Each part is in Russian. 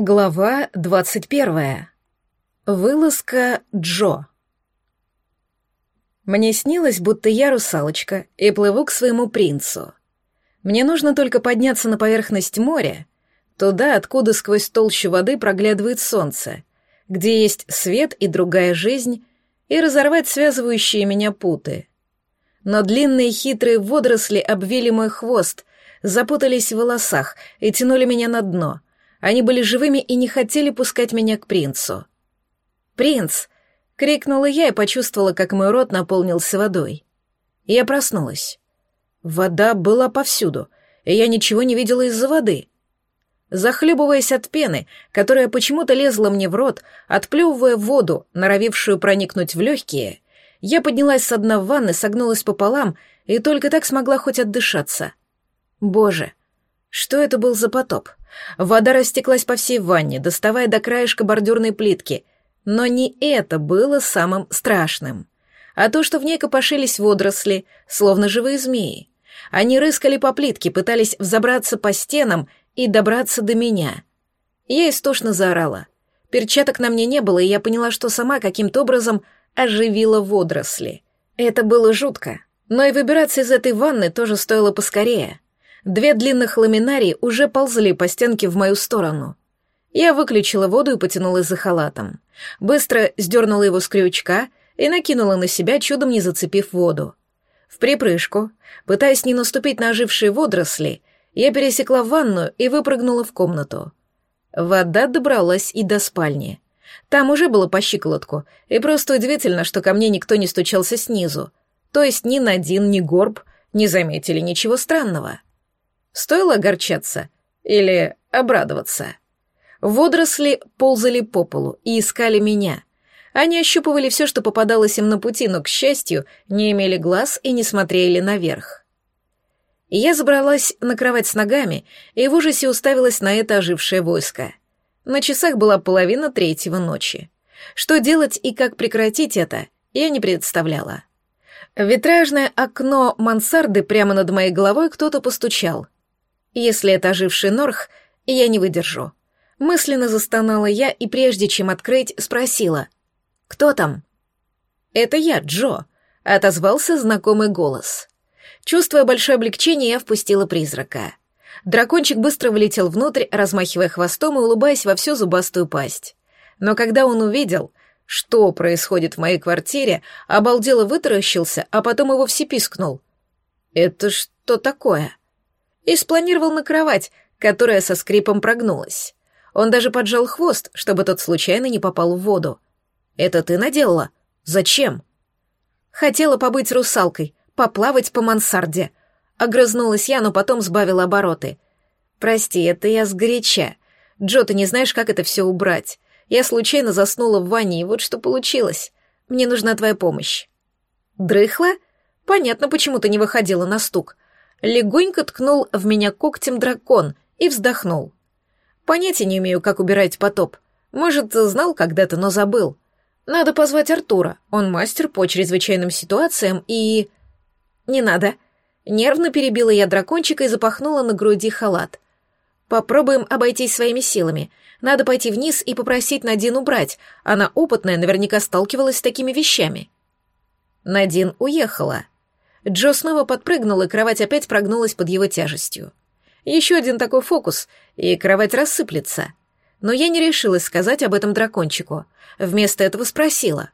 Глава двадцать первая. Вылазка Джо. Мне снилось, будто я русалочка и плыву к своему принцу. Мне нужно только подняться на поверхность моря, туда, откуда сквозь толщу воды проглядывает солнце, где есть свет и другая жизнь, и разорвать связывающие меня путы. Но длинные хитрые водоросли обвили мой хвост, запутались в волосах и тянули меня на дно — они были живыми и не хотели пускать меня к принцу. «Принц!» — крикнула я и почувствовала, как мой рот наполнился водой. Я проснулась. Вода была повсюду, и я ничего не видела из-за воды. Захлебываясь от пены, которая почему-то лезла мне в рот, отплевывая воду, норовившую проникнуть в легкие, я поднялась с дна ванны, согнулась пополам и только так смогла хоть отдышаться. Боже, что это был за потоп? Вода растеклась по всей ванне, доставая до краешка бордюрной плитки. Но не это было самым страшным, а то, что в ней копошились водоросли, словно живые змеи. Они рыскали по плитке, пытались взобраться по стенам и добраться до меня. Я истошно заорала. Перчаток на мне не было, и я поняла, что сама каким-то образом оживила водоросли. Это было жутко, но и выбираться из этой ванны тоже стоило поскорее. Две длинных ламинарии уже ползли по стенке в мою сторону. Я выключила воду и потянулась за халатом. Быстро сдернула его с крючка и накинула на себя, чудом не зацепив воду. В припрыжку, пытаясь не наступить на ожившие водоросли, я пересекла ванную и выпрыгнула в комнату. Вода добралась и до спальни. Там уже было по щиколотку, и просто удивительно, что ко мне никто не стучался снизу. То есть ни Надин, ни Горб не заметили ничего странного. Стоило огорчаться или обрадоваться? Водоросли ползали по полу и искали меня. Они ощупывали все, что попадалось им на пути, но, к счастью, не имели глаз и не смотрели наверх. Я забралась на кровать с ногами и в ужасе уставилась на это ожившее войско. На часах была половина третьего ночи. Что делать и как прекратить это, я не представляла. В витражное окно мансарды прямо над моей головой кто-то постучал — если это оживший Норх, я не выдержу. Мысленно застонала я и прежде чем открыть, спросила. «Кто там?» «Это я, Джо», — отозвался знакомый голос. Чувствуя большое облегчение, я впустила призрака. Дракончик быстро влетел внутрь, размахивая хвостом и улыбаясь во всю зубастую пасть. Но когда он увидел, что происходит в моей квартире, обалдело вытаращился, а потом его вовсе пискнул. «Это что такое?» И спланировал на кровать, которая со скрипом прогнулась. Он даже поджал хвост, чтобы тот случайно не попал в воду. «Это ты наделала? Зачем?» «Хотела побыть русалкой, поплавать по мансарде». Огрызнулась я, но потом сбавила обороты. «Прости, это я сгоряча. Джо, ты не знаешь, как это все убрать. Я случайно заснула в ванне, и вот что получилось. Мне нужна твоя помощь». «Дрыхла? Понятно, почему ты не выходила на стук легонько ткнул в меня когтем дракон и вздохнул. Понятия не имею, как убирать потоп. Может, знал когда-то, но забыл. Надо позвать Артура, он мастер по чрезвычайным ситуациям и... Не надо. Нервно перебила я дракончика и запахнула на груди халат. Попробуем обойтись своими силами. Надо пойти вниз и попросить Надин убрать. Она опытная, наверняка сталкивалась с такими вещами. Надин уехала. Джо снова подпрыгнул, и кровать опять прогнулась под его тяжестью. Еще один такой фокус, и кровать рассыплется. Но я не решилась сказать об этом дракончику. Вместо этого спросила.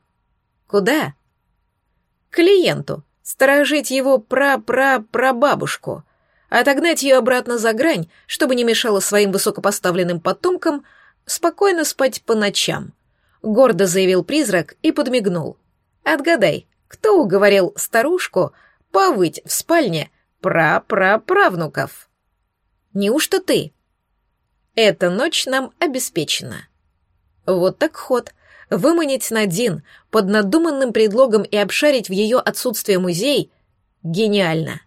«Куда?» «Клиенту. Сторожить его пра-пра-прабабушку. Отогнать ее обратно за грань, чтобы не мешало своим высокопоставленным потомкам спокойно спать по ночам», — гордо заявил призрак и подмигнул. «Отгадай, кто уговорил старушку повыть в спальне пра-пра-правнуков. Неужто ты? Эта ночь нам обеспечена. Вот так ход. Выманить Надин под надуманным предлогом и обшарить в ее отсутствие музей — гениально.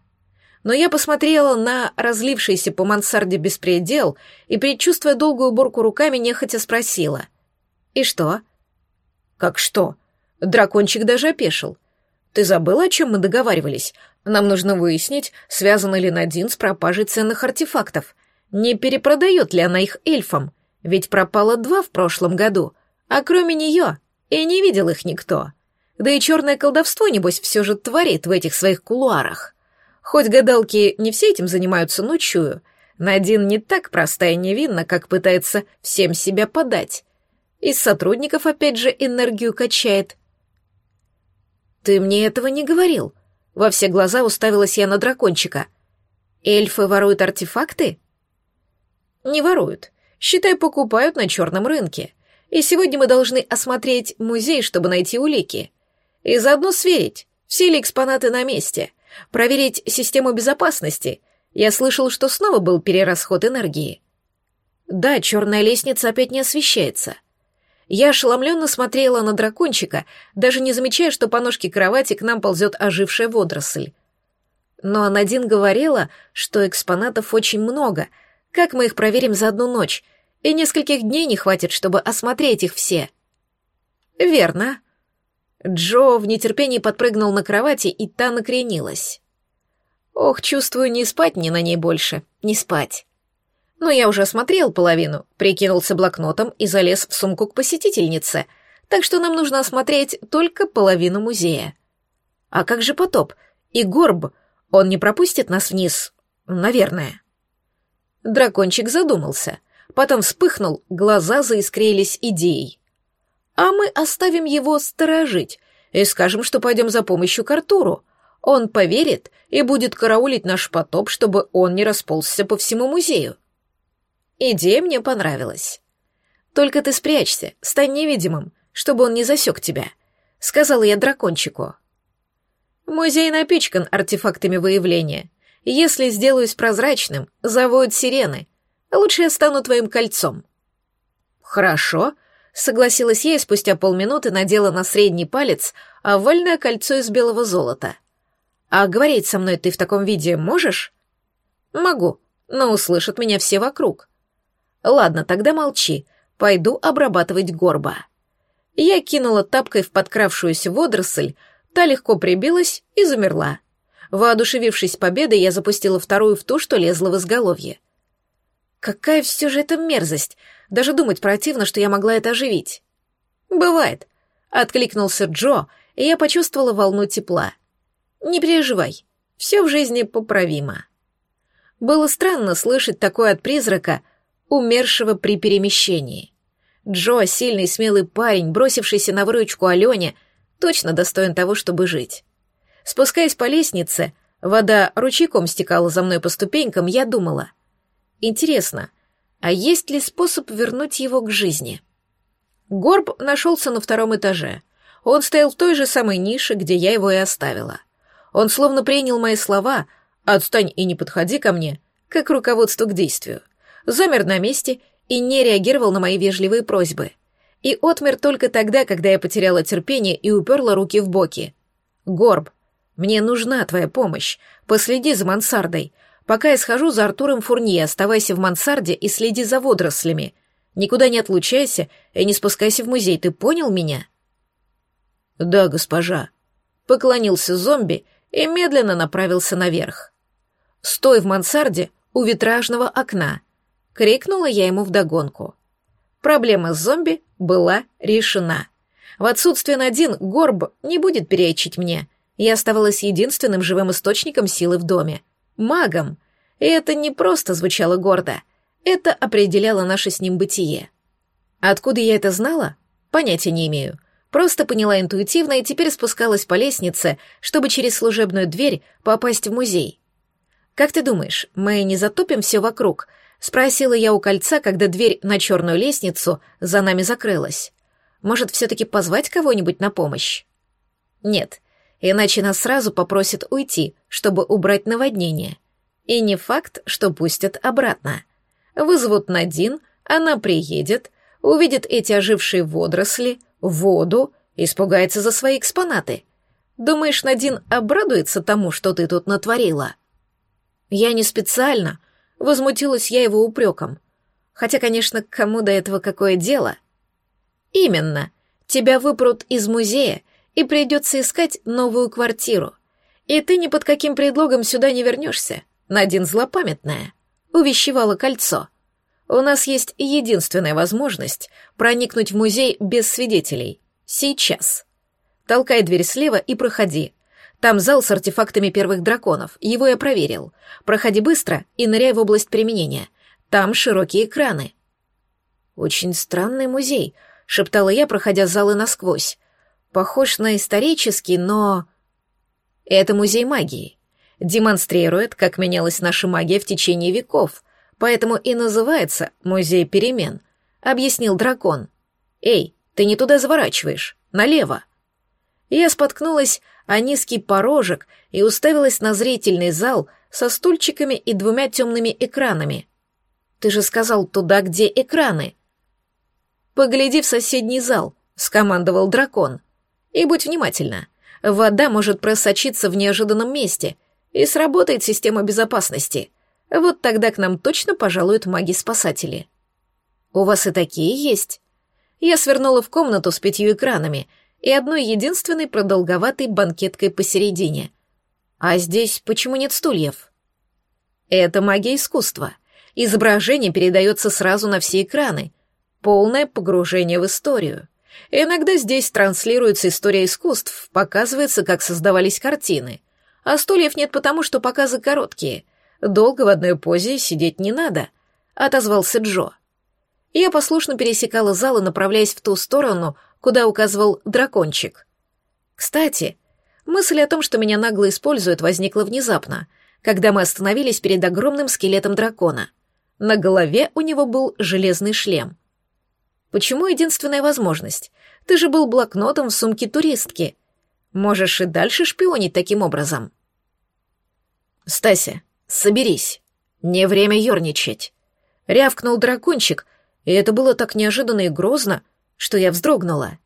Но я посмотрела на разлившийся по мансарде беспредел и, предчувствуя долгую уборку руками, нехотя спросила. «И что?» «Как что?» Дракончик даже опешил. Ты забыла, о чем мы договаривались? Нам нужно выяснить, связана ли Надин с пропажей ценных артефактов. Не перепродает ли она их эльфам? Ведь пропало два в прошлом году, а кроме нее и не видел их никто. Да и черное колдовство, небось, все же творит в этих своих кулуарах. Хоть гадалки не все этим занимаются, но чую. Надин не так проста и невинна, как пытается всем себя подать. Из сотрудников опять же энергию качает. «Ты мне этого не говорил», — во все глаза уставилась я на дракончика. «Эльфы воруют артефакты?» «Не воруют. Считай, покупают на черном рынке. И сегодня мы должны осмотреть музей, чтобы найти улики. И заодно сверить, все ли экспонаты на месте, проверить систему безопасности. Я слышал, что снова был перерасход энергии. Да, черная лестница опять не освещается. Я ошеломленно смотрела на дракончика, даже не замечая, что по ножке кровати к нам ползет ожившая водоросль. Но Анадин говорила, что экспонатов очень много. Как мы их проверим за одну ночь? И нескольких дней не хватит, чтобы осмотреть их все. Верно. Джо в нетерпении подпрыгнул на кровати, и та накренилась. Ох, чувствую, не спать мне на ней больше, не спать. Но я уже осмотрел половину, прикинулся блокнотом и залез в сумку к посетительнице, так что нам нужно осмотреть только половину музея. А как же потоп? И горб? Он не пропустит нас вниз? Наверное. Дракончик задумался, потом вспыхнул, глаза заискрились идеей. А мы оставим его сторожить и скажем, что пойдем за помощью к Артуру. Он поверит и будет караулить наш потоп, чтобы он не расползся по всему музею. Идея мне понравилась. Только ты спрячься, стань невидимым, чтобы он не засек тебя, сказала я дракончику. Музей напичкан артефактами выявления. Если сделаюсь прозрачным, завоют сирены. Лучше я стану твоим кольцом. Хорошо, согласилась я и спустя полминуты надела на средний палец овальное кольцо из белого золота. А говорить со мной ты в таком виде можешь? Могу, но услышат меня все вокруг. Ладно, тогда молчи. Пойду обрабатывать горба. Я кинула тапкой в подкравшуюся водоросль, та легко прибилась и замерла. Воодушевившись победой, я запустила вторую в ту, что лезла в изголовье. Какая все же это мерзость! Даже думать противно, что я могла это оживить. «Бывает», — откликнулся Джо, и я почувствовала волну тепла. «Не переживай, все в жизни поправимо». Было странно слышать такое от призрака, умершего при перемещении. Джо, сильный смелый парень, бросившийся на выручку Алене, точно достоин того, чтобы жить. Спускаясь по лестнице, вода ручейком стекала за мной по ступенькам, я думала. Интересно, а есть ли способ вернуть его к жизни? Горб нашелся на втором этаже. Он стоял в той же самой нише, где я его и оставила. Он словно принял мои слова «отстань и не подходи ко мне», как руководство к действию замер на месте и не реагировал на мои вежливые просьбы. И отмер только тогда, когда я потеряла терпение и уперла руки в боки. «Горб, мне нужна твоя помощь. Последи за мансардой. Пока я схожу за Артуром Фурнье, оставайся в мансарде и следи за водорослями. Никуда не отлучайся и не спускайся в музей, ты понял меня?» «Да, госпожа», — поклонился зомби и медленно направился наверх. «Стой в мансарде у витражного окна крикнула я ему вдогонку. Проблема с зомби была решена. В отсутствие Надин Горб не будет перечить мне. Я оставалась единственным живым источником силы в доме. Магом. И это не просто звучало гордо. Это определяло наше с ним бытие. Откуда я это знала? Понятия не имею. Просто поняла интуитивно и теперь спускалась по лестнице, чтобы через служебную дверь попасть в музей. Как ты думаешь, мы не затопим все вокруг, Спросила я у кольца, когда дверь на черную лестницу за нами закрылась. Может, все-таки позвать кого-нибудь на помощь? Нет, иначе нас сразу попросят уйти, чтобы убрать наводнение. И не факт, что пустят обратно. Вызовут Надин, она приедет, увидит эти ожившие водоросли, воду, испугается за свои экспонаты. Думаешь, Надин обрадуется тому, что ты тут натворила? Я не специально, Возмутилась я его упреком. Хотя, конечно, кому до этого какое дело? Именно. Тебя выпрут из музея, и придется искать новую квартиру. И ты ни под каким предлогом сюда не вернешься. Надин злопамятная. Увещевала кольцо. У нас есть единственная возможность проникнуть в музей без свидетелей. Сейчас. Толкай дверь слева и проходи. Там зал с артефактами первых драконов. Его я проверил. Проходи быстро и ныряй в область применения. Там широкие экраны. Очень странный музей, шептала я, проходя залы насквозь. Похож на исторический, но... Это музей магии. Демонстрирует, как менялась наша магия в течение веков, поэтому и называется «Музей перемен», — объяснил дракон. «Эй, ты не туда заворачиваешь, налево». Я споткнулась о низкий порожек и уставилась на зрительный зал со стульчиками и двумя темными экранами. «Ты же сказал туда, где экраны». «Погляди в соседний зал», — скомандовал дракон. «И будь внимательна. Вода может просочиться в неожиданном месте, и сработает система безопасности. Вот тогда к нам точно пожалуют маги-спасатели». «У вас и такие есть?» Я свернула в комнату с пятью экранами — и одной единственной продолговатой банкеткой посередине. А здесь почему нет стульев? Это магия искусства. Изображение передается сразу на все экраны. Полное погружение в историю. Иногда здесь транслируется история искусств, показывается, как создавались картины. А стульев нет потому, что показы короткие. Долго в одной позе сидеть не надо, — отозвался Джо. Я послушно пересекала зал и направляясь в ту сторону, куда указывал дракончик. Кстати, мысль о том, что меня нагло используют, возникла внезапно, когда мы остановились перед огромным скелетом дракона. На голове у него был железный шлем. Почему единственная возможность? Ты же был блокнотом в сумке туристки. Можешь и дальше шпионить таким образом. Стася, соберись. Не время ерничать. Рявкнул дракончик, и это было так неожиданно и грозно, что я вздрогнула.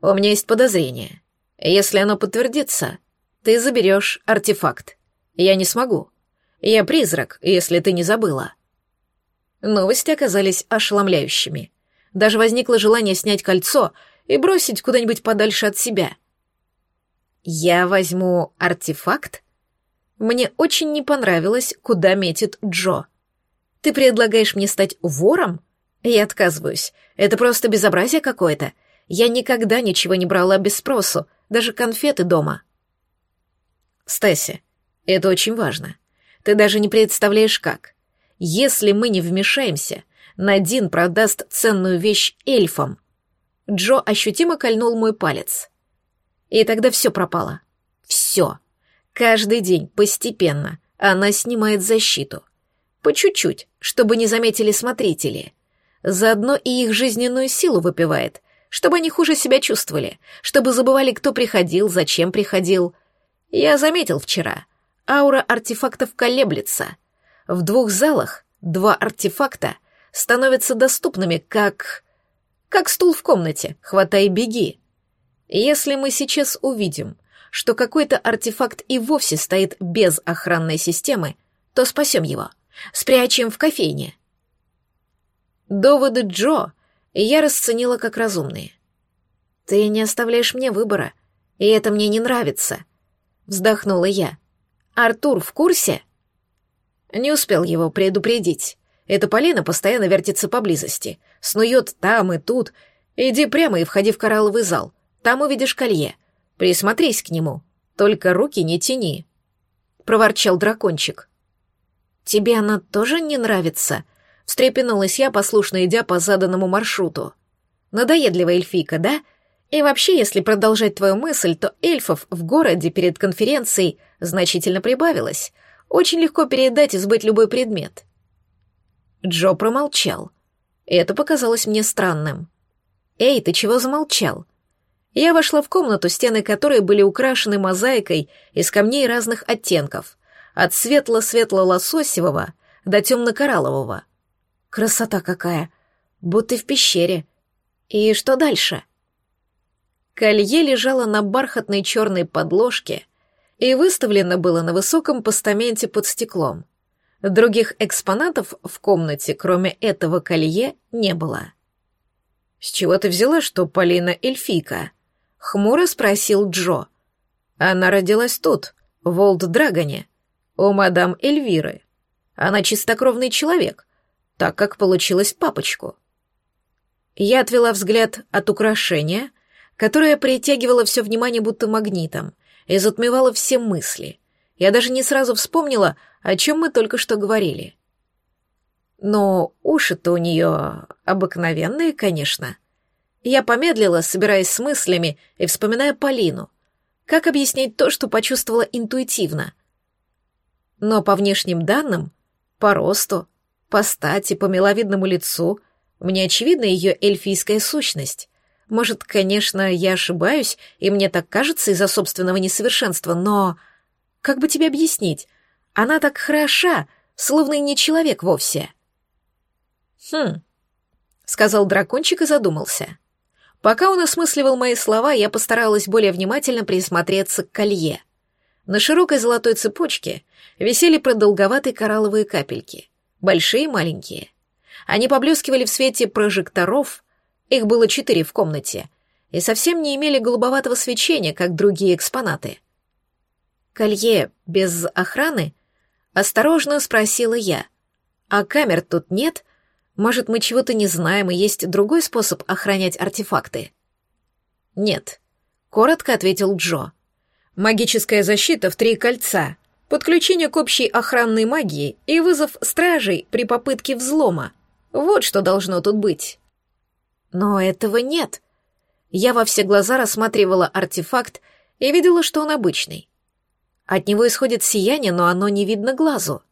«У меня есть подозрение. Если оно подтвердится, ты заберешь артефакт. Я не смогу. Я призрак, если ты не забыла». Новости оказались ошеломляющими. Даже возникло желание снять кольцо и бросить куда-нибудь подальше от себя. «Я возьму артефакт?» Мне очень не понравилось, куда метит Джо. «Ты предлагаешь мне стать вором?» Я отказываюсь. Это просто безобразие какое-то. Я никогда ничего не брала без спросу, даже конфеты дома. Стася, это очень важно. Ты даже не представляешь как. Если мы не вмешаемся, Надин продаст ценную вещь эльфам. Джо ощутимо кольнул мой палец. И тогда все пропало. Все. Каждый день, постепенно, она снимает защиту. По чуть-чуть, чтобы не заметили смотрители. Заодно и их жизненную силу выпивает, чтобы они хуже себя чувствовали, чтобы забывали, кто приходил, зачем приходил. Я заметил вчера, аура артефактов колеблется. В двух залах два артефакта становятся доступными, как... как стул в комнате, хватай беги. Если мы сейчас увидим, что какой-то артефакт и вовсе стоит без охранной системы, то спасем его, спрячем в кофейне — Доводы Джо я расценила как разумные. «Ты не оставляешь мне выбора, и это мне не нравится», — вздохнула я. «Артур в курсе?» Не успел его предупредить. Эта Полина постоянно вертится поблизости, снует там и тут. Иди прямо и входи в коралловый зал. Там увидишь колье. Присмотрись к нему. Только руки не тяни. Проворчал дракончик. «Тебе она тоже не нравится?» Встрепенулась я, послушно идя по заданному маршруту. Надоедливая эльфийка, да? И вообще, если продолжать твою мысль, то эльфов в городе перед конференцией значительно прибавилось. Очень легко передать и сбыть любой предмет. Джо промолчал. Это показалось мне странным. «Эй, ты чего замолчал?» Я вошла в комнату, стены которой были украшены мозаикой из камней разных оттенков, от светло-светло-лососевого до темно-кораллового — Красота какая! Будто в пещере. И что дальше? Колье лежало на бархатной черной подложке и выставлено было на высоком постаменте под стеклом. Других экспонатов в комнате, кроме этого колье, не было. «С чего ты взяла, что Полина эльфийка?» — хмуро спросил Джо. «Она родилась тут, в Олд-Драгоне, у мадам Эльвиры. Она чистокровный человек, так как получилось папочку. Я отвела взгляд от украшения, которое притягивало все внимание будто магнитом и затмевало все мысли. Я даже не сразу вспомнила, о чем мы только что говорили. Но уши-то у нее обыкновенные, конечно. Я помедлила, собираясь с мыслями и вспоминая Полину. Как объяснить то, что почувствовала интуитивно? Но по внешним данным, по росту, по стати, по миловидному лицу, мне очевидна ее эльфийская сущность. Может, конечно, я ошибаюсь, и мне так кажется из-за собственного несовершенства, но... Как бы тебе объяснить? Она так хороша, словно и не человек вовсе. «Хм», — сказал дракончик и задумался. Пока он осмысливал мои слова, я постаралась более внимательно присмотреться к колье. На широкой золотой цепочке висели продолговатые коралловые капельки, большие и маленькие. Они поблескивали в свете прожекторов, их было четыре в комнате, и совсем не имели голубоватого свечения, как другие экспонаты. «Колье без охраны?» — осторожно спросила я. «А камер тут нет?» Может, мы чего-то не знаем, и есть другой способ охранять артефакты? Нет, коротко ответил Джо. Магическая защита в три кольца, подключение к общей охранной магии и вызов стражей при попытке взлома. Вот что должно тут быть. Но этого нет. Я во все глаза рассматривала артефакт и видела, что он обычный. От него исходит сияние, но оно не видно глазу.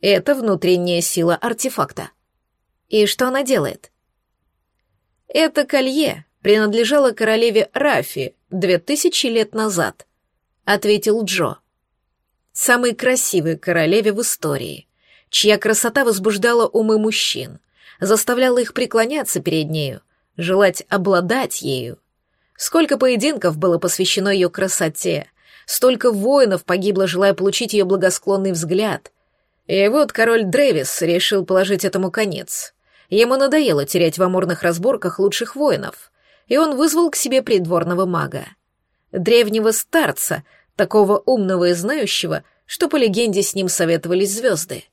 Это внутренняя сила артефакта. И что она делает? Это колье принадлежало королеве Рафи две тысячи лет назад, ответил Джо. Самой красивой королеве в истории, чья красота возбуждала умы мужчин, заставляла их преклоняться перед нею, желать обладать ею. Сколько поединков было посвящено ее красоте, столько воинов погибло, желая получить ее благосклонный взгляд. И вот король Древис решил положить этому конец. Ему надоело терять в амурных разборках лучших воинов, и он вызвал к себе придворного мага. Древнего старца, такого умного и знающего, что по легенде с ним советовались звезды.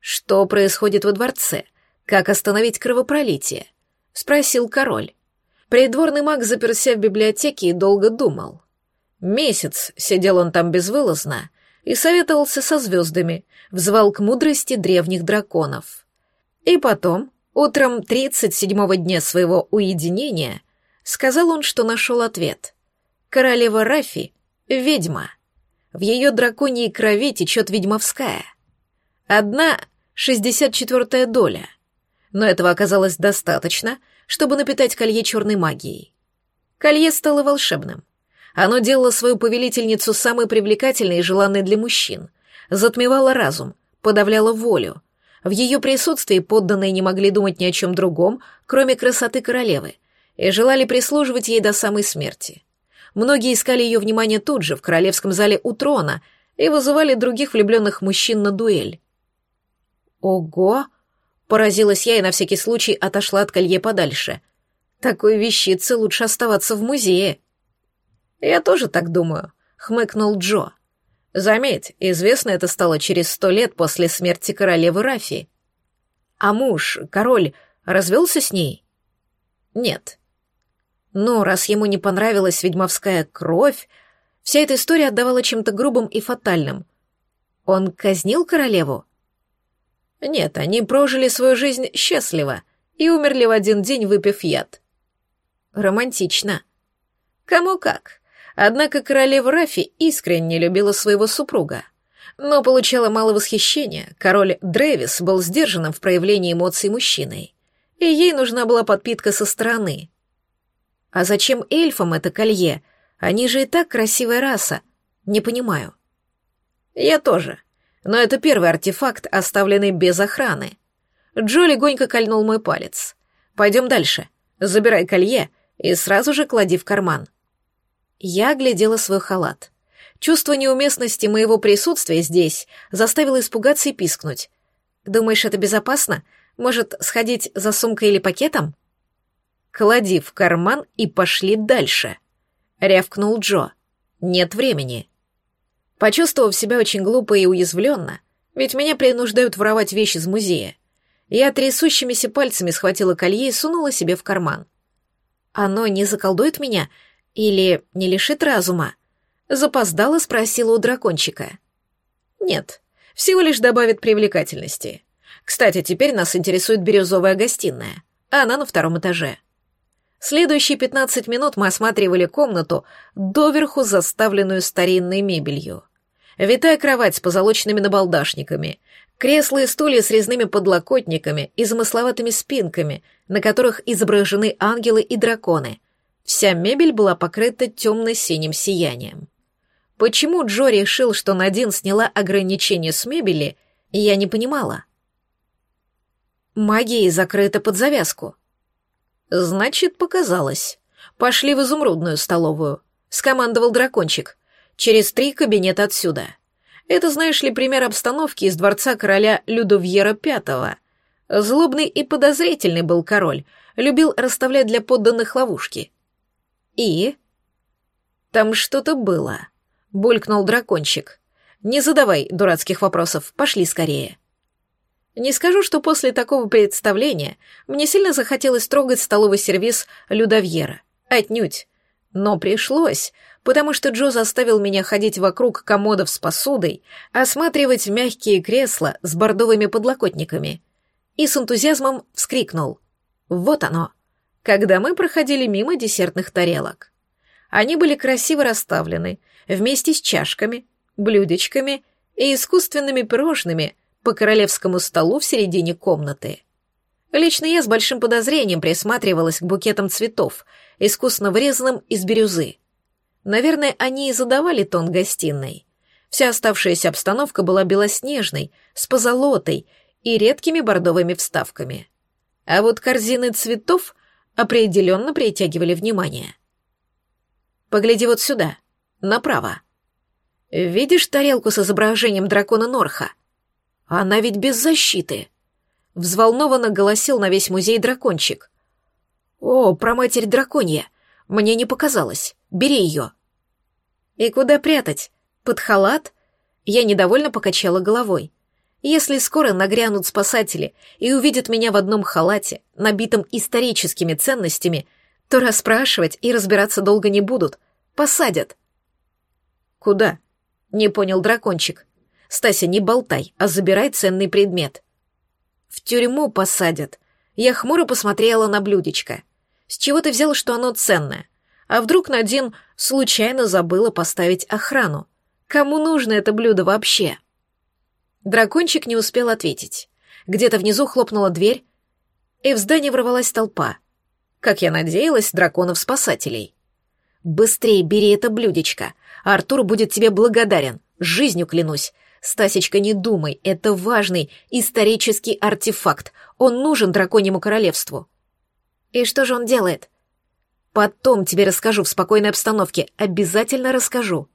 «Что происходит во дворце? Как остановить кровопролитие?» — спросил король. Придворный маг заперся в библиотеке и долго думал. Месяц сидел он там безвылазно и советовался со звездами, взвал к мудрости древних драконов. И потом, утром 37-го дня своего уединения, сказал он, что нашел ответ. Королева Рафи — ведьма. В ее драконьей крови течет ведьмовская. Одна шестьдесят четвертая доля. Но этого оказалось достаточно, чтобы напитать колье черной магией. Колье стало волшебным. Оно делало свою повелительницу самой привлекательной и желанной для мужчин, затмевало разум, подавляло волю, в ее присутствии подданные не могли думать ни о чем другом, кроме красоты королевы, и желали прислуживать ей до самой смерти. Многие искали ее внимание тут же, в королевском зале у трона, и вызывали других влюбленных мужчин на дуэль. «Ого!» — поразилась я и на всякий случай отошла от колье подальше. «Такой вещице лучше оставаться в музее». «Я тоже так думаю», — хмыкнул Джо. Заметь, известно это стало через сто лет после смерти королевы Рафи. А муж, король, развелся с ней? Нет. Но раз ему не понравилась ведьмовская кровь, вся эта история отдавала чем-то грубым и фатальным. Он казнил королеву? Нет, они прожили свою жизнь счастливо и умерли в один день, выпив яд. Романтично. Кому как. Однако королева Рафи искренне любила своего супруга, но получала мало восхищения. Король Древис был сдержанным в проявлении эмоций мужчиной, и ей нужна была подпитка со стороны. А зачем эльфам это колье? Они же и так красивая раса. Не понимаю. Я тоже. Но это первый артефакт, оставленный без охраны. Джо легонько кольнул мой палец. Пойдем дальше. Забирай колье и сразу же клади в карман. Я глядела свой халат. Чувство неуместности моего присутствия здесь заставило испугаться и пискнуть. «Думаешь, это безопасно? Может, сходить за сумкой или пакетом?» «Клади в карман и пошли дальше», — рявкнул Джо. «Нет времени». Почувствовав себя очень глупо и уязвленно, ведь меня принуждают воровать вещи из музея, Я трясущимися пальцами схватила колье и сунула себе в карман. «Оно не заколдует меня или не лишит разума?» Запоздала спросила у дракончика. «Нет, всего лишь добавит привлекательности. Кстати, теперь нас интересует бирюзовая гостиная. Она на втором этаже». Следующие пятнадцать минут мы осматривали комнату, доверху заставленную старинной мебелью. Витая кровать с позолоченными набалдашниками, кресла и стулья с резными подлокотниками и замысловатыми спинками, на которых изображены ангелы и драконы. Вся мебель была покрыта темно-синим сиянием. Почему Джо решил, что Надин сняла ограничения с мебели, я не понимала. Магией закрыта под завязку. Значит, показалось. Пошли в изумрудную столовую. Скомандовал дракончик. Через три кабинета отсюда. Это, знаешь ли, пример обстановки из дворца короля Людовьера V. Злобный и подозрительный был король, любил расставлять для подданных ловушки. И? Там что-то было. Булькнул дракончик. Не задавай дурацких вопросов, пошли скорее. Не скажу, что после такого представления мне сильно захотелось трогать столовый сервиз Людовьера. Отнюдь. Но пришлось, потому что Джо заставил меня ходить вокруг комодов с посудой, осматривать мягкие кресла с бордовыми подлокотниками. И с энтузиазмом вскрикнул. Вот оно. Когда мы проходили мимо десертных тарелок. Они были красиво расставлены, вместе с чашками, блюдечками и искусственными пирожными по королевскому столу в середине комнаты. Лично я с большим подозрением присматривалась к букетам цветов, искусно врезанным из бирюзы. Наверное, они и задавали тон гостиной. Вся оставшаяся обстановка была белоснежной, с позолотой и редкими бордовыми вставками. А вот корзины цветов определенно притягивали внимание. «Погляди вот сюда, направо. Видишь тарелку с изображением дракона Норха?» Она ведь без защиты. Взволнованно голосил на весь музей дракончик. О, про матерь драконья. Мне не показалось. Бери ее. И куда прятать? Под халат? Я недовольно покачала головой. Если скоро нагрянут спасатели и увидят меня в одном халате, набитом историческими ценностями, то расспрашивать и разбираться долго не будут. Посадят. Куда? Не понял дракончик. Стася, не болтай, а забирай ценный предмет. В тюрьму посадят. Я хмуро посмотрела на блюдечко. С чего ты взял, что оно ценное? А вдруг Надин случайно забыла поставить охрану? Кому нужно это блюдо вообще? Дракончик не успел ответить. Где-то внизу хлопнула дверь, и в здание ворвалась толпа. Как я надеялась, драконов-спасателей. «Быстрее бери это блюдечко. Артур будет тебе благодарен. Жизнью клянусь. Стасечка, не думай, это важный исторический артефакт. Он нужен драконьему королевству. И что же он делает? Потом тебе расскажу в спокойной обстановке, обязательно расскажу.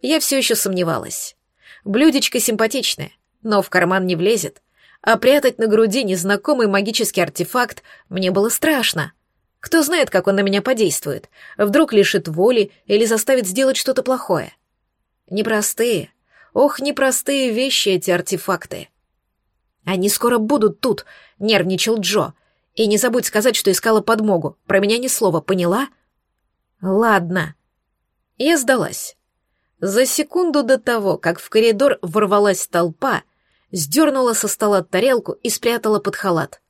Я все еще сомневалась. Блюдечко симпатичное, но в карман не влезет. А прятать на груди незнакомый магический артефакт мне было страшно. Кто знает, как он на меня подействует. Вдруг лишит воли или заставит сделать что-то плохое. Непростые, Ох, непростые вещи эти артефакты. Они скоро будут тут, нервничал Джо. И не забудь сказать, что искала подмогу. Про меня ни слова, поняла? Ладно. Я сдалась. За секунду до того, как в коридор ворвалась толпа, сдернула со стола тарелку и спрятала под халат.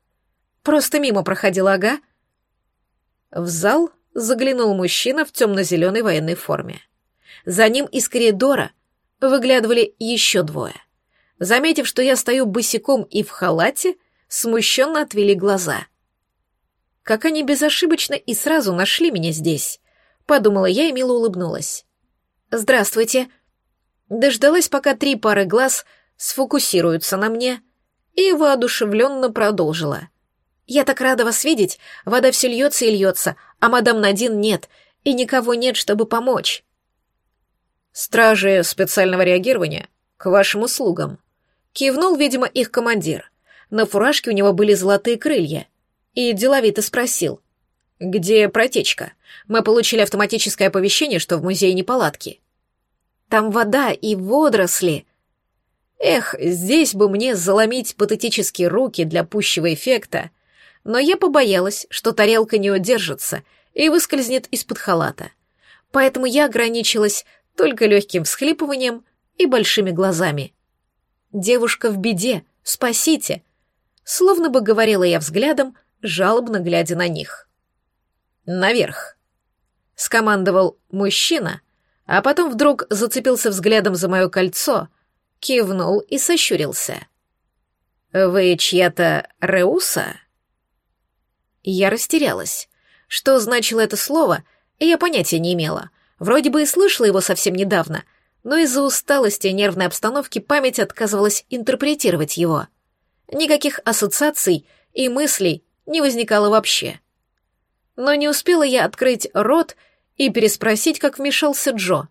Просто мимо проходила, ага. В зал заглянул мужчина в темно-зеленой военной форме. За ним из коридора выглядывали еще двое. Заметив, что я стою босиком и в халате, смущенно отвели глаза. Как они безошибочно и сразу нашли меня здесь, подумала я и мило улыбнулась. «Здравствуйте». Дождалась, пока три пары глаз сфокусируются на мне, и воодушевленно продолжила. «Я так рада вас видеть, вода все льется и льется, а мадам Надин нет, и никого нет, чтобы помочь». «Стражи специального реагирования к вашим услугам», — кивнул, видимо, их командир. На фуражке у него были золотые крылья. И деловито спросил. «Где протечка? Мы получили автоматическое оповещение, что в музее неполадки». «Там вода и водоросли». Эх, здесь бы мне заломить патетические руки для пущего эффекта, но я побоялась, что тарелка не удержится и выскользнет из-под халата. Поэтому я ограничилась только легким всхлипыванием и большими глазами. «Девушка в беде, спасите!» Словно бы говорила я взглядом, жалобно глядя на них. «Наверх!» — скомандовал мужчина, а потом вдруг зацепился взглядом за мое кольцо, кивнул и сощурился. «Вы чья-то Реуса?» Я растерялась. Что значило это слово, я понятия не имела. Вроде бы и слышала его совсем недавно, но из-за усталости и нервной обстановки память отказывалась интерпретировать его. Никаких ассоциаций и мыслей не возникало вообще. Но не успела я открыть рот и переспросить, как вмешался Джо.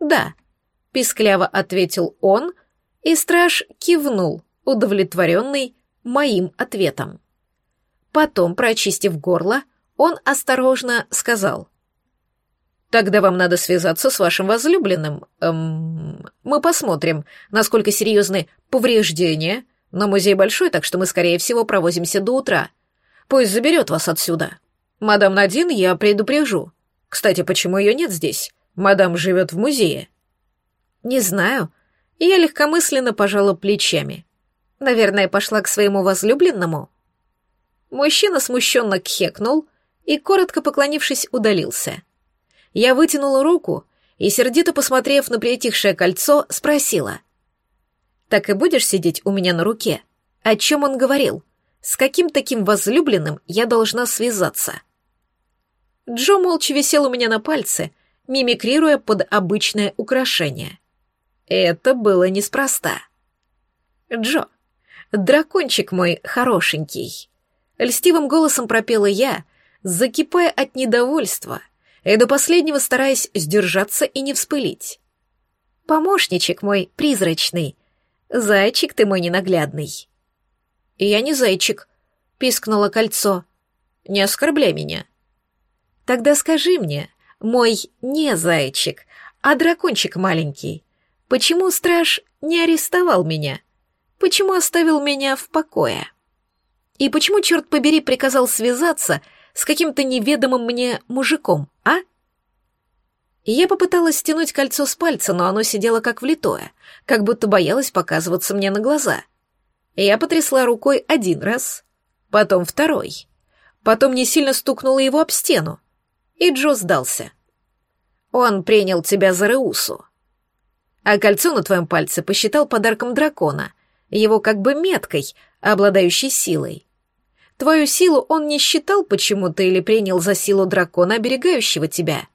«Да», — пискляво ответил он, и страж кивнул, удовлетворенный моим ответом. Потом, прочистив горло, он осторожно сказал. «Тогда вам надо связаться с вашим возлюбленным. Эм, мы посмотрим, насколько серьезны повреждения, но музей большой, так что мы, скорее всего, провозимся до утра. Пусть заберет вас отсюда. Мадам Надин я предупрежу. Кстати, почему ее нет здесь? Мадам живет в музее». «Не знаю». Я легкомысленно пожала плечами. Наверное, пошла к своему возлюбленному. Мужчина смущенно кхекнул и, коротко поклонившись, удалился. Я вытянула руку и, сердито посмотрев на притихшее кольцо, спросила. «Так и будешь сидеть у меня на руке? О чем он говорил? С каким таким возлюбленным я должна связаться?» Джо молча висел у меня на пальце, мимикрируя под обычное украшение. Это было неспроста. «Джо, дракончик мой хорошенький», Льстивым голосом пропела я, закипая от недовольства и до последнего стараясь сдержаться и не вспылить. «Помощничек мой призрачный, зайчик ты мой ненаглядный». «Я не зайчик», — пискнуло кольцо. «Не оскорбляй меня». «Тогда скажи мне, мой не зайчик, а дракончик маленький, почему страж не арестовал меня? Почему оставил меня в покое?» И почему, черт побери, приказал связаться с каким-то неведомым мне мужиком, а? Я попыталась стянуть кольцо с пальца, но оно сидело как влитое, как будто боялось показываться мне на глаза. Я потрясла рукой один раз, потом второй. Потом не сильно стукнула его об стену, и Джо сдался. Он принял тебя за Реусу. А кольцо на твоем пальце посчитал подарком дракона, его как бы меткой, обладающей силой. Твою силу он не считал почему-то или принял за силу дракона, оберегающего тебя.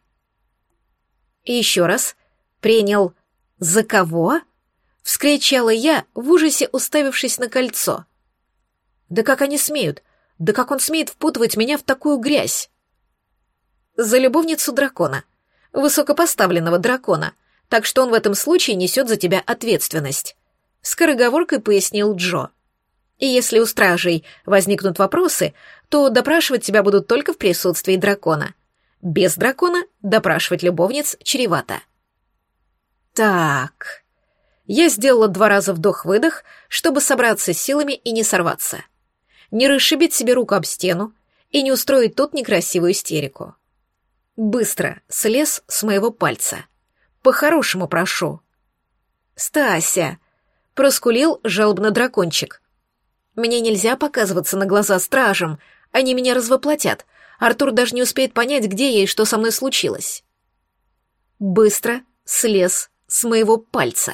И еще раз. Принял за кого? Вскричала я, в ужасе уставившись на кольцо. Да как они смеют? Да как он смеет впутывать меня в такую грязь? За любовницу дракона. Высокопоставленного дракона. Так что он в этом случае несет за тебя ответственность. Скороговоркой пояснил Джо. И если у стражей возникнут вопросы, то допрашивать тебя будут только в присутствии дракона. Без дракона допрашивать любовниц чревато. Так. Я сделала два раза вдох-выдох, чтобы собраться с силами и не сорваться. Не расшибить себе руку об стену и не устроить тут некрасивую истерику. Быстро слез с моего пальца. По-хорошему прошу. «Стася!» — проскулил жалобно дракончик — мне нельзя показываться на глаза стражам, они меня развоплотят. Артур даже не успеет понять, где я и что со мной случилось. Быстро слез с моего пальца.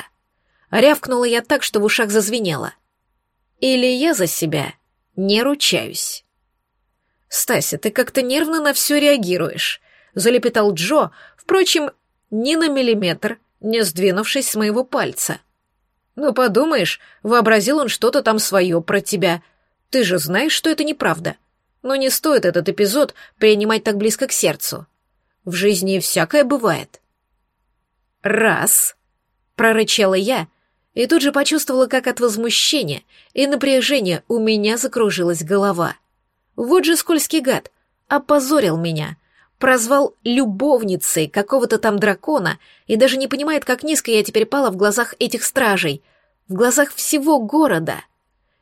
Рявкнула я так, что в ушах зазвенело. Или я за себя не ручаюсь. «Стася, ты как-то нервно на все реагируешь», — залепетал Джо, впрочем, ни на миллиметр, не сдвинувшись с моего пальца. «Ну, подумаешь, вообразил он что-то там свое про тебя. Ты же знаешь, что это неправда. Но не стоит этот эпизод принимать так близко к сердцу. В жизни всякое бывает». «Раз», — прорычала я, и тут же почувствовала, как от возмущения и напряжения у меня закружилась голова. Вот же скользкий гад, опозорил меня, прозвал любовницей какого-то там дракона и даже не понимает, как низко я теперь пала в глазах этих стражей. в глазах всего города.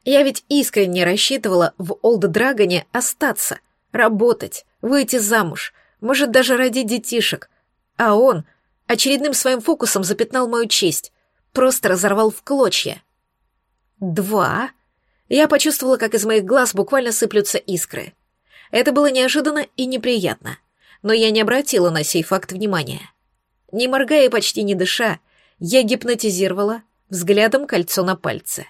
Я ведь искренне рассчитывала в Олд Драгоне остаться, работать, выйти замуж, может даже родить детишек. А он очередным своим фокусом запятнал мою честь, просто разорвал в клочья. Два. Я почувствовала, как из моих глаз буквально сыплются искры. Это было неожиданно и неприятно, но я не обратила на сей факт внимания. Не моргая и почти не дыша, я гипнотизировала взглядом кольцо на пальце.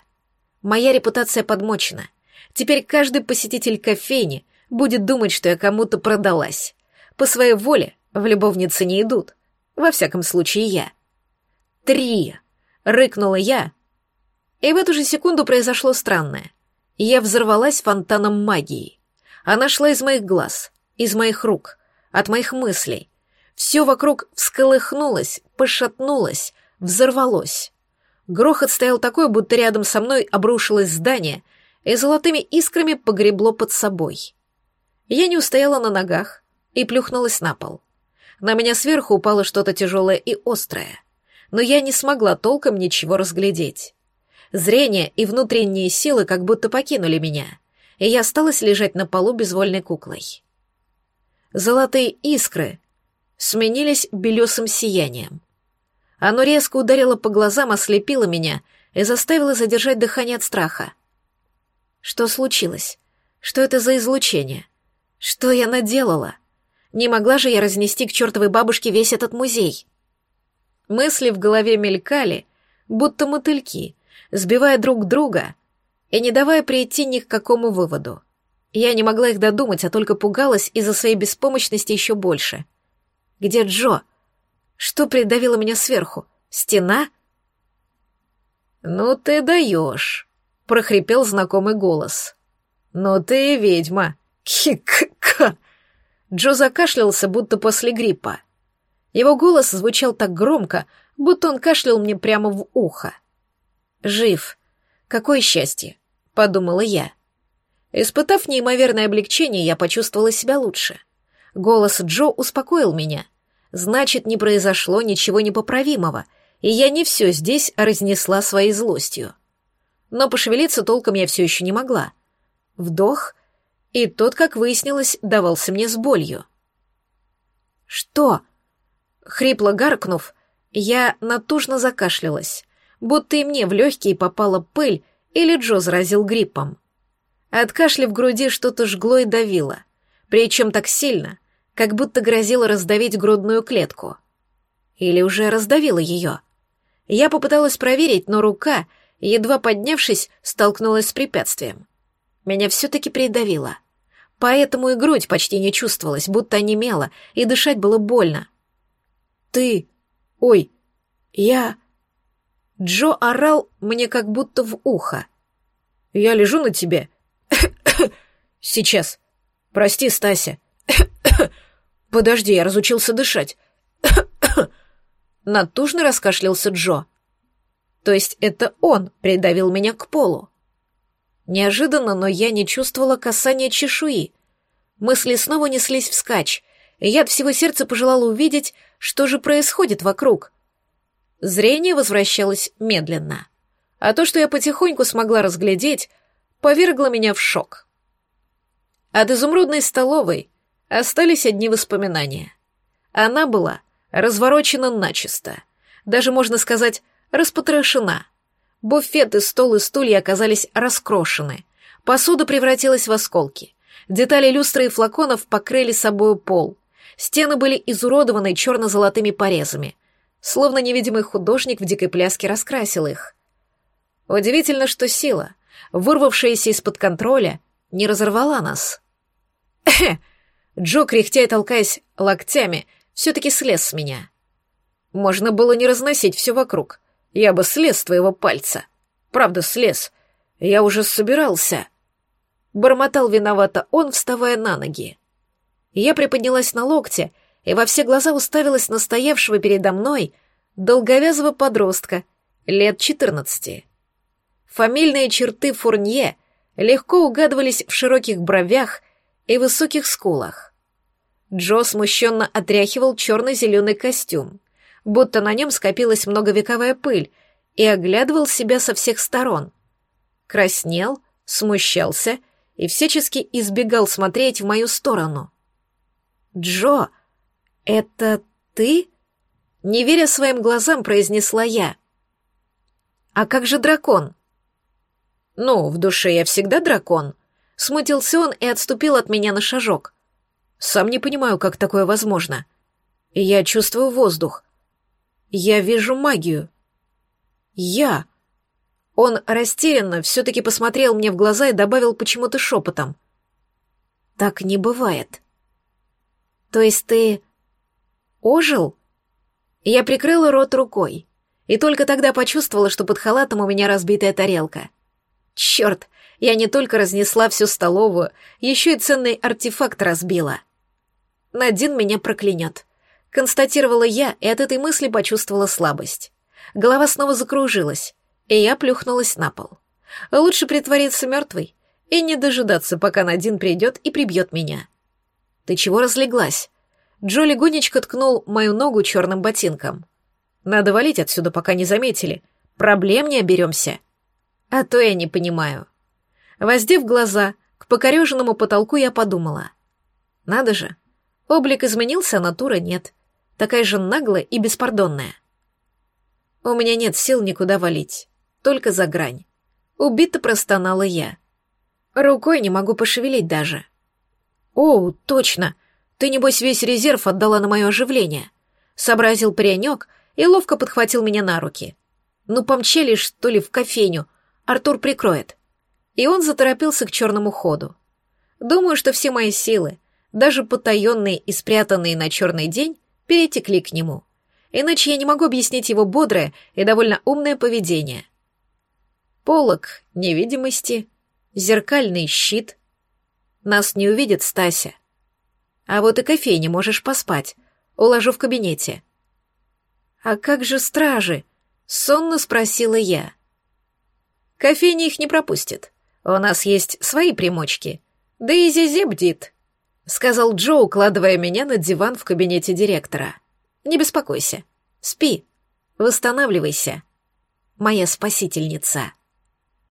Моя репутация подмочена. Теперь каждый посетитель кофейни будет думать, что я кому-то продалась. По своей воле в любовницы не идут. Во всяком случае, я. Три. Рыкнула я. И в эту же секунду произошло странное. Я взорвалась фонтаном магии. Она шла из моих глаз, из моих рук, от моих мыслей. Все вокруг всколыхнулось, пошатнулось, взорвалось. Грохот стоял такой, будто рядом со мной обрушилось здание и золотыми искрами погребло под собой. Я не устояла на ногах и плюхнулась на пол. На меня сверху упало что-то тяжелое и острое, но я не смогла толком ничего разглядеть. Зрение и внутренние силы как будто покинули меня, и я осталась лежать на полу безвольной куклой. Золотые искры сменились белесым сиянием. Оно резко ударило по глазам, ослепило меня и заставило задержать дыхание от страха. Что случилось? Что это за излучение? Что я наделала? Не могла же я разнести к чертовой бабушке весь этот музей? Мысли в голове мелькали, будто мотыльки, сбивая друг друга и не давая прийти ни к какому выводу. Я не могла их додумать, а только пугалась из-за своей беспомощности еще больше. Где Джо? Что придавило меня сверху? Стена? «Ну ты даешь», — прохрипел знакомый голос. «Ну ты ведьма». Хик-ка. Джо закашлялся, будто после гриппа. Его голос звучал так громко, будто он кашлял мне прямо в ухо. «Жив. Какое счастье!» — подумала я. Испытав неимоверное облегчение, я почувствовала себя лучше. Голос Джо успокоил меня. Значит, не произошло ничего непоправимого, и я не все здесь разнесла своей злостью. Но пошевелиться толком я все еще не могла. Вдох, и тот, как выяснилось, давался мне с болью. «Что?» Хрипло гаркнув, я натужно закашлялась будто и мне в легкие попала пыль или Джо заразил гриппом. От кашля в груди что-то жгло и давило, причем так сильно, как будто грозило раздавить грудную клетку. Или уже раздавило ее. Я попыталась проверить, но рука, едва поднявшись, столкнулась с препятствием. Меня все-таки придавило. Поэтому и грудь почти не чувствовалась, будто онемела, и дышать было больно. «Ты... Ой, я...» Джо орал мне как будто в ухо. «Я лежу на тебе. Сейчас. Прости, Стася. Подожди, я разучился дышать. Натужно раскашлялся Джо. То есть это он придавил меня к полу. Неожиданно, но я не чувствовала касания чешуи. Мысли снова неслись вскачь, и я от всего сердца пожелала увидеть, что же происходит вокруг. Зрение возвращалось медленно. А то, что я потихоньку смогла разглядеть, повергло меня в шок. От изумрудной столовой остались одни воспоминания. Она была разворочена начисто. Даже, можно сказать, распотрошена. Буфеты, стол и стулья оказались раскрошены. Посуда превратилась в осколки. Детали люстры и флаконов покрыли собою пол. Стены были изуродованы черно-золотыми порезами словно невидимый художник в дикой пляске раскрасил их. Удивительно, что сила, вырвавшаяся из-под контроля, не разорвала нас. Джо, кряхтя и толкаясь локтями, все-таки слез с меня. Можно было не разносить все вокруг. Я бы слез с твоего пальца. Правда, слез. Я уже собирался. Бормотал виновато он, вставая на ноги. Я приподнялась на локте и во все глаза уставилась на стоявшего передо мной долговязого подростка, лет четырнадцати. Фамильные черты Фурнье легко угадывались в широких бровях и высоких скулах. Джо смущенно отряхивал черно-зеленый костюм, будто на нем скопилась многовековая пыль, и оглядывал себя со всех сторон. Краснел, смущался и всячески избегал смотреть в мою сторону. «Джо, это ты?» Не веря своим глазам, произнесла я. «А как же дракон?» «Ну, в душе я всегда дракон», — смутился он и отступил от меня на шажок. «Сам не понимаю, как такое возможно. Я чувствую воздух. Я вижу магию. Я...» Он растерянно все-таки посмотрел мне в глаза и добавил почему-то шепотом. «Так не бывает». «То есть ты... ожил?» Я прикрыла рот рукой и только тогда почувствовала, что под халатом у меня разбитая тарелка. Черт, я не только разнесла всю столовую, еще и ценный артефакт разбила. Надин меня проклянет. Констатировала я и от этой мысли почувствовала слабость. Голова снова закружилась, и я плюхнулась на пол. Лучше притвориться мертвой и не дожидаться, пока Надин придет и прибьет меня. «Ты чего разлеглась?» Джо легонечко ткнул мою ногу черным ботинком. «Надо валить отсюда, пока не заметили. Проблем не оберемся». «А то я не понимаю». Воздев глаза, к покореженному потолку я подумала. «Надо же, облик изменился, а натура нет. Такая же наглая и беспардонная». «У меня нет сил никуда валить, только за грань». Убито простонала я. Рукой не могу пошевелить даже. «О, точно!» Ты, небось, весь резерв отдала на мое оживление. Сообразил паренек и ловко подхватил меня на руки. Ну, помчали, что ли, в кофейню. Артур прикроет. И он заторопился к черному ходу. Думаю, что все мои силы, даже потаенные и спрятанные на черный день, перетекли к нему. Иначе я не могу объяснить его бодрое и довольно умное поведение. Полок невидимости, зеркальный щит. Нас не увидит Стася. А вот и кофейне можешь поспать. Уложу в кабинете». «А как же стражи?» — сонно спросила я. «Кофейня их не пропустит. У нас есть свои примочки. Да и Зизе бдит», — сказал Джо, укладывая меня на диван в кабинете директора. «Не беспокойся. Спи. Восстанавливайся. Моя спасительница».